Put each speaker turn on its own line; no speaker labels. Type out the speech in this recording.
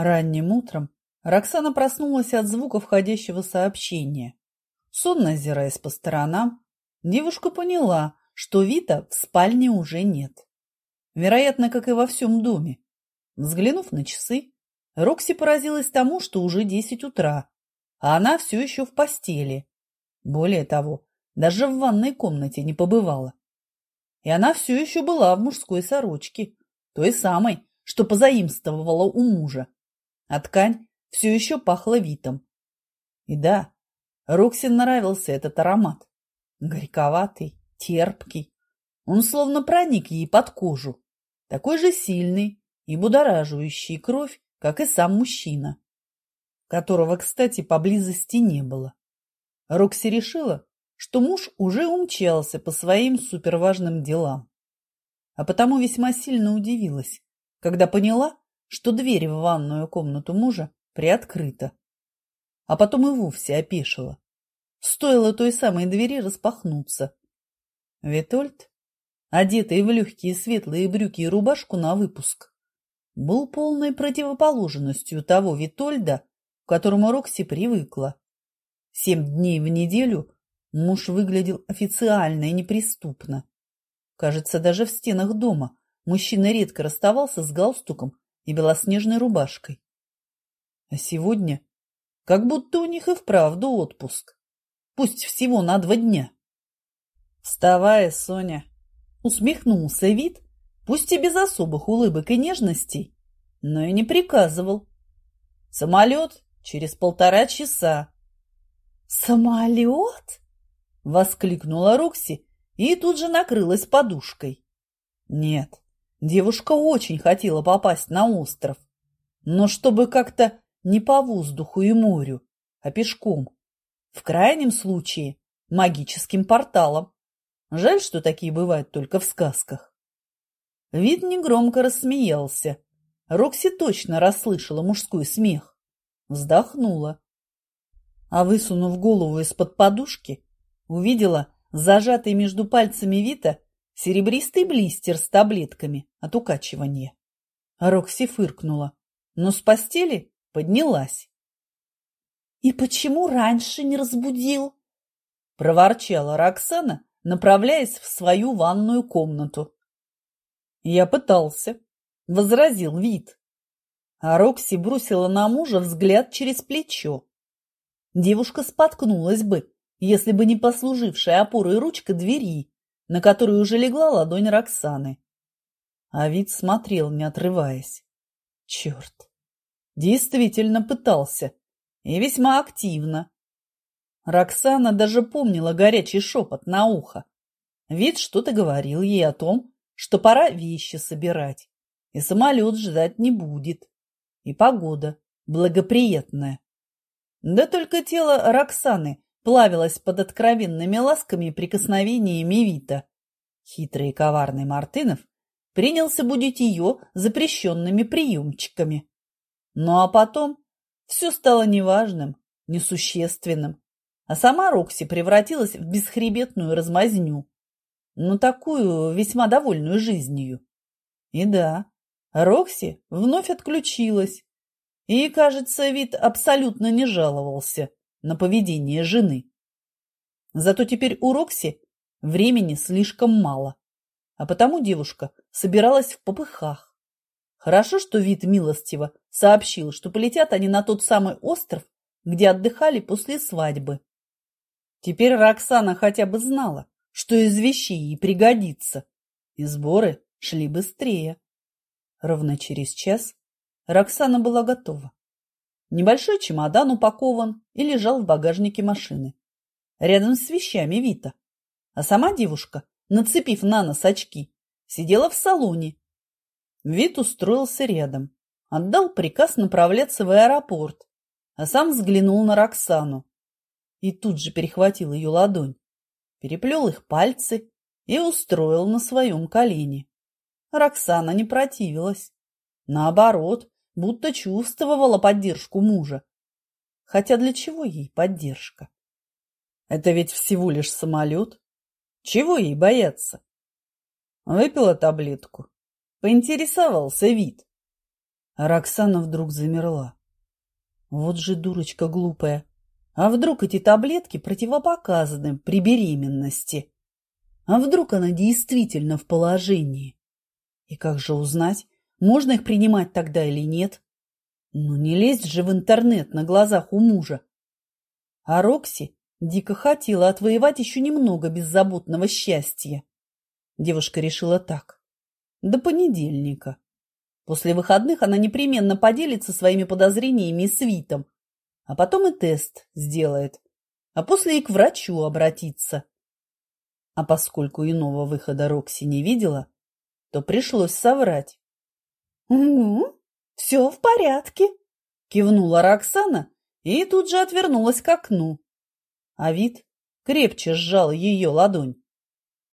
Ранним утром Роксана проснулась от звука входящего сообщения. Сонно озираясь по сторонам, девушка поняла, что Вита в спальне уже нет. Вероятно, как и во всем доме. Взглянув на часы, Рокси поразилась тому, что уже десять утра, а она все еще в постели. Более того, даже в ванной комнате не побывала. И она все еще была в мужской сорочке, той самой, что позаимствовала у мужа. А ткань все еще пахла витом. И да, Рокси нравился этот аромат. Горьковатый, терпкий. Он словно проник ей под кожу. Такой же сильный и будораживающий кровь, как и сам мужчина, которого, кстати, поблизости не было. Рокси решила, что муж уже умчался по своим суперважным делам. А потому весьма сильно удивилась, когда поняла, что дверь в ванную комнату мужа приоткрыта. А потом и вовсе опешила. Стоило той самой двери распахнуться. Витольд, одетый в легкие светлые брюки и рубашку на выпуск, был полной противоположностью того Витольда, к которому Рокси привыкла. Семь дней в неделю муж выглядел официально и неприступно. Кажется, даже в стенах дома мужчина редко расставался с галстуком и белоснежной рубашкой. А сегодня как будто у них и вправду отпуск. Пусть всего на два дня. «Вставай, Соня!» Усмехнулся вид, пусть и без особых улыбок и нежностей, но и не приказывал. «Самолет через полтора часа».
«Самолет?» — воскликнула Рокси и тут же накрылась подушкой.
«Нет, Девушка очень хотела попасть на остров, но чтобы как-то не по воздуху и морю, а пешком. В крайнем случае магическим порталом. Жаль, что такие бывают только в сказках. Вид негромко рассмеялся. Рокси точно расслышала мужской смех. Вздохнула. А высунув голову из-под подушки, увидела зажатый между пальцами Вита серебристый блистер с таблетками от укачивания. Рокси фыркнула, но с постели поднялась.
— И почему раньше не разбудил?
— проворчала Роксана, направляясь в свою ванную комнату. — Я пытался, — возразил вид. А Рокси бросила на мужа взгляд через плечо. Девушка споткнулась бы, если бы не послужившая опорой ручка двери, на которую уже легла ладонь Роксаны. А вид смотрел, не отрываясь. Черт! Действительно пытался. И весьма активно. Роксана даже помнила горячий шепот на ухо. Вид что-то говорил ей о том, что пора вещи собирать, и самолет ждать не будет. И погода благоприятная. Да только тело Роксаны плавилась под откровенными ласками и прикосновениями Вита. Хитрый и коварный Мартынов принялся будить ее запрещенными приемчиками. Ну а потом все стало неважным, несущественным, а сама Рокси превратилась в бесхребетную размазню, но такую весьма довольную жизнью. И да, Рокси вновь отключилась, и, кажется, вид абсолютно не жаловался на поведение жены. Зато теперь у Рокси времени слишком мало, а потому девушка собиралась в попыхах. Хорошо, что вид милостиво сообщил, что полетят они на тот самый остров, где отдыхали после свадьбы. Теперь Роксана хотя бы знала, что из вещей ей пригодится, и сборы шли быстрее. Ровно через час Роксана была готова. Небольшой чемодан упакован и лежал в багажнике машины. Рядом с вещами Вита. А сама девушка, нацепив на нос очки, сидела в салоне. Вит устроился рядом. Отдал приказ направляться в аэропорт, а сам взглянул на Роксану. И тут же перехватил ее ладонь, переплел их пальцы и устроил на своем колене. Роксана не противилась. Наоборот, будто чувствовала поддержку мужа. Хотя для чего ей поддержка? Это ведь всего лишь самолет. Чего ей бояться? Выпила таблетку. Поинтересовался вид. Роксана вдруг замерла. Вот же дурочка глупая. А вдруг эти таблетки противопоказаны при беременности? А вдруг она действительно в положении? И как же узнать, можно их принимать тогда или нет? Ну, не лезть же в интернет на глазах у мужа. А Рокси дико хотела отвоевать еще немного беззаботного счастья. Девушка решила так. До понедельника. После выходных она непременно поделится своими подозрениями с Витом, а потом и тест сделает, а после и к врачу обратиться. А поскольку иного выхода Рокси не видела, то пришлось соврать. — Угу, все в порядке, — кивнула Роксана и тут же отвернулась к окну. А вид крепче сжал ее ладонь.